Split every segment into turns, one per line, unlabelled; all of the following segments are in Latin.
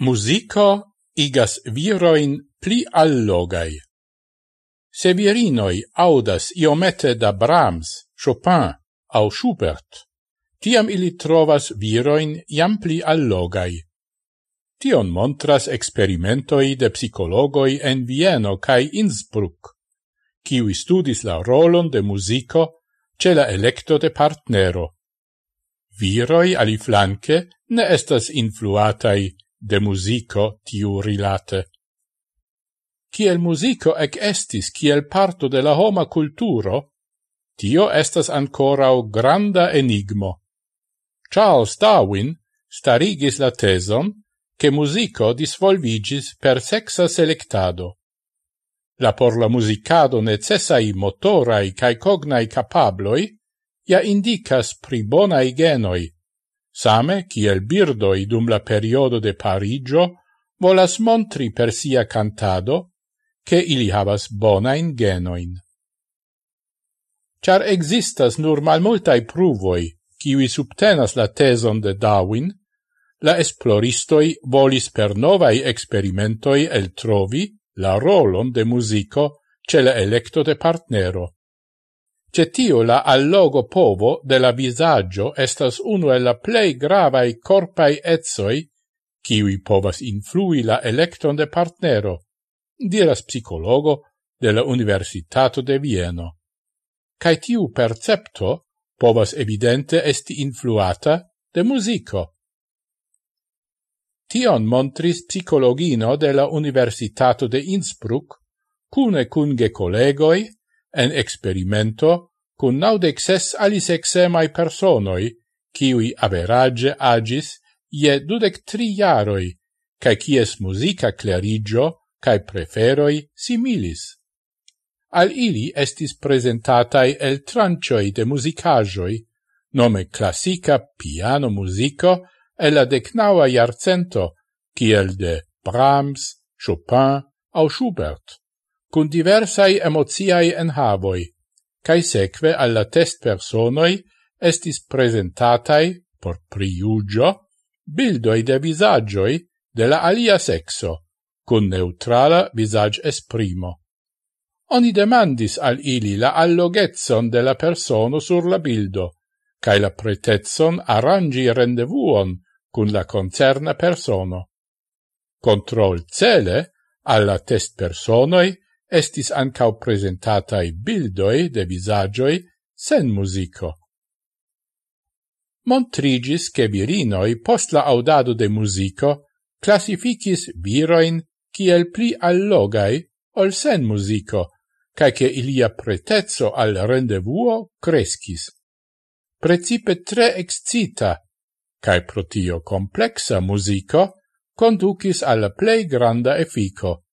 Musico igas viroin pli allogai. Se virinoi audas iomete da Brahms, Chopin au Schubert, tiam ili trovas viroin jam pli allogai. Tion montras experimentoi de psicologoi en Vieno cae Innsbruck, kiwi studis la rolon de musico ce la electo de partnero. Viroi ali flanque ne estas influatai de musico tiu rilate. Ciel musico ec estis, ciel parto de la homa culturo, tio estas ancorau granda enigmo. Charles Darwin starigis la teson che musico disvolvigis per sexa selectado. La por la musicado necessai motorai cae cognai capabloi ja indicas pri bonai genoi, same kiel birdoi dum la periodo de Parigio volas montri per sia cantado che ili havas bonain genoin. Char existas nur malmultai pruvoi, kiwi subtenas la teson de Darwin, la esploristoi volis per novai experimentoi el trovi la rolon de musico ce la electo de partnero. Cetio la allogo povo de la visaggio estas uno el la plei gravae corpai etsoi, kiwi povas influi la electon de partnero, diras psicologo de la Universitato de Vieno. Cai tiu percepto povas evidente esti influata de musico. Tion montris psicologino de la Universitato de Innsbruck, cune cunge collegoi, en experimento cun naudec ses alisexemai personoi, ciui average agis je dudec tri jaroi, cae cies musica clarigio cae preferoi similis. Al ili estis presentatai el trancioi de musicajoi, nome classica piano musico e la decnaua iarcento, kiel de Brahms, Chopin au Schubert cun diversai emoziai enhavoi, cae seque alla test personoi estis presentatai, por priugio, bildoi de visagioi de la alia sexo, cun neutrala visage esprimo. Oni demandis al ili la allogezzon de la persono sur la bildo, cae la pretezzon arrangi rendevuon cun la concerna persono. Control cele, alla test personoi estis ancau presentatai bildoi de visagioi sen musico. Montrigis che virinoi post la audado de musico classificis viroin kiel pli allogai ol sen musico, cae che ilia pretezzo al rendevuo crescis. Precipe tre excita, cae protio complexa musico, conducis alla plei granda effico.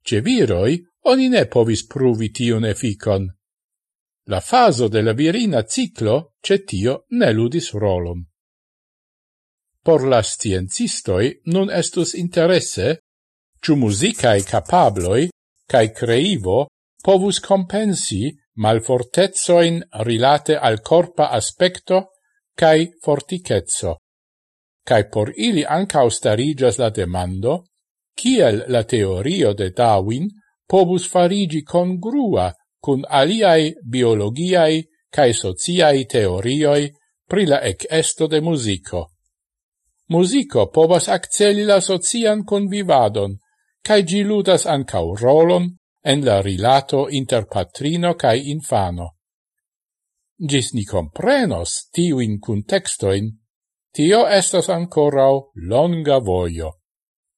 Ce viroi Oni ne povis pruvi tion efficon. La faso de la virina ciclo ce tio ne ludis rolon. Por la sciencistoi nun estus interesse ciu musicae capabloi cae creivo povus compensi malfortezoin rilate al corpa aspecto cae forticezzo. Cae por ili anca starigas la demando, kiel la teorio de Darwin povus farigi congrua cun aliai biologiai cae sociai teorioi pri la ec esto de musico. Musico povas acceli la socian convivadon, cae gi ludas ancau rolon en la rilato inter patrino cae infano. Gis ni comprenos tiuin contextoin, tio estas ancorau longa voio.